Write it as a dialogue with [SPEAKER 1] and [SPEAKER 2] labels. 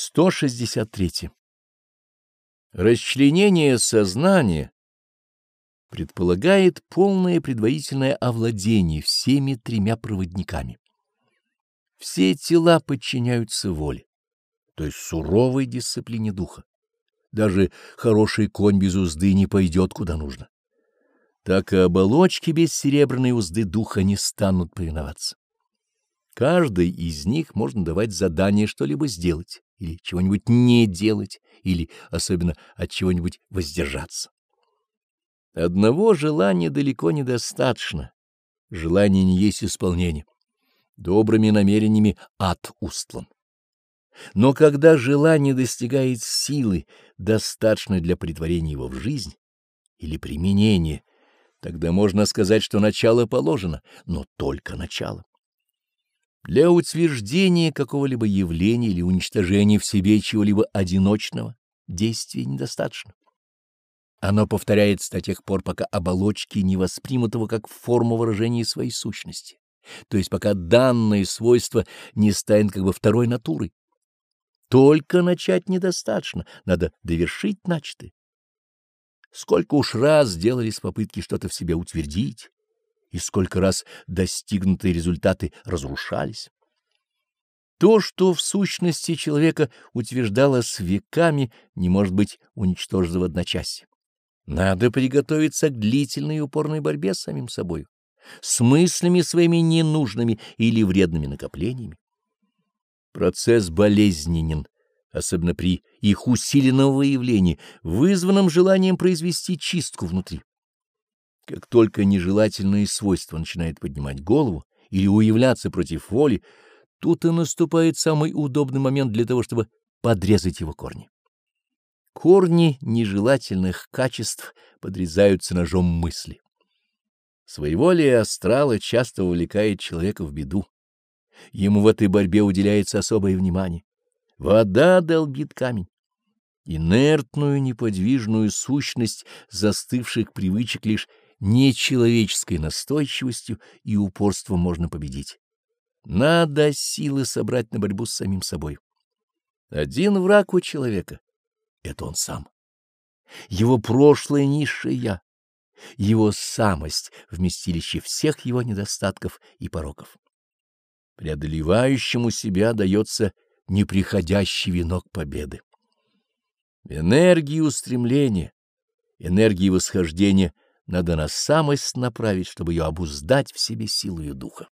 [SPEAKER 1] 163. Расчленение сознания предполагает полное предварительное овладение всеми тремя проводниками. Все тела подчиняются воле, то есть суровой дисциплине духа. Даже хороший конь без узды не пойдет куда нужно. Так и оболочки без серебряной узды духа не станут повиноваться. Каждой из них можно давать задание что-либо сделать или чего-нибудь не делать, или особенно от чего-нибудь воздержаться. Одного желания далеко недостаточно. Желание не есть исполнение. Добрыми намерениями ад устлан. Но когда желание достигает силы, достаточной для притворения его в жизнь или применения, тогда можно сказать, что начало положено, но только начало. Для утверждения какого-либо явления или уничтожения в себе чего-либо одиночного действия недостаточно. Оно повторяется до тех пор, пока оболочки не воспримут его как форму выражения своей сущности, то есть пока данное свойство не станет как бы второй натурой. Только начать недостаточно, надо довершить начатое. Сколько уж раз делались попытки что-то в себе утвердить, и сколько раз достигнутые результаты разрушались. То, что в сущности человека утверждалось веками, не может быть уничтожено в одночасье. Надо приготовиться к длительной и упорной борьбе с самим собой, с мыслями своими ненужными или вредными накоплениями. Процесс болезненен, особенно при их усиленном выявлении, вызванном желанием произвести чистку внутри. Как только нежелательные свойства начинают поднимать голову или уявляться против воли, тут и наступает самый удобный момент для того, чтобы подрезать его корни. Корни нежелательных качеств подрезаются ножом мысли. Своеволие астрала часто увлекает человека в беду. Ему в этой борьбе уделяется особое внимание. Вода долбит камень. Инертную, неподвижную сущность застывших привычек лишь нечеловеческой настойчивостью и упорством можно победить. Надо силы собрать на борьбу с самим собой. Один враг у человека — это он сам. Его прошлое низшее «я», его самость, вместилище всех его недостатков и пороков. Преодолевающему себя дается неприходящий венок победы. Энергии устремления, энергии восхождения — надо на самость направить, чтобы ее обуздать в себе силою духа.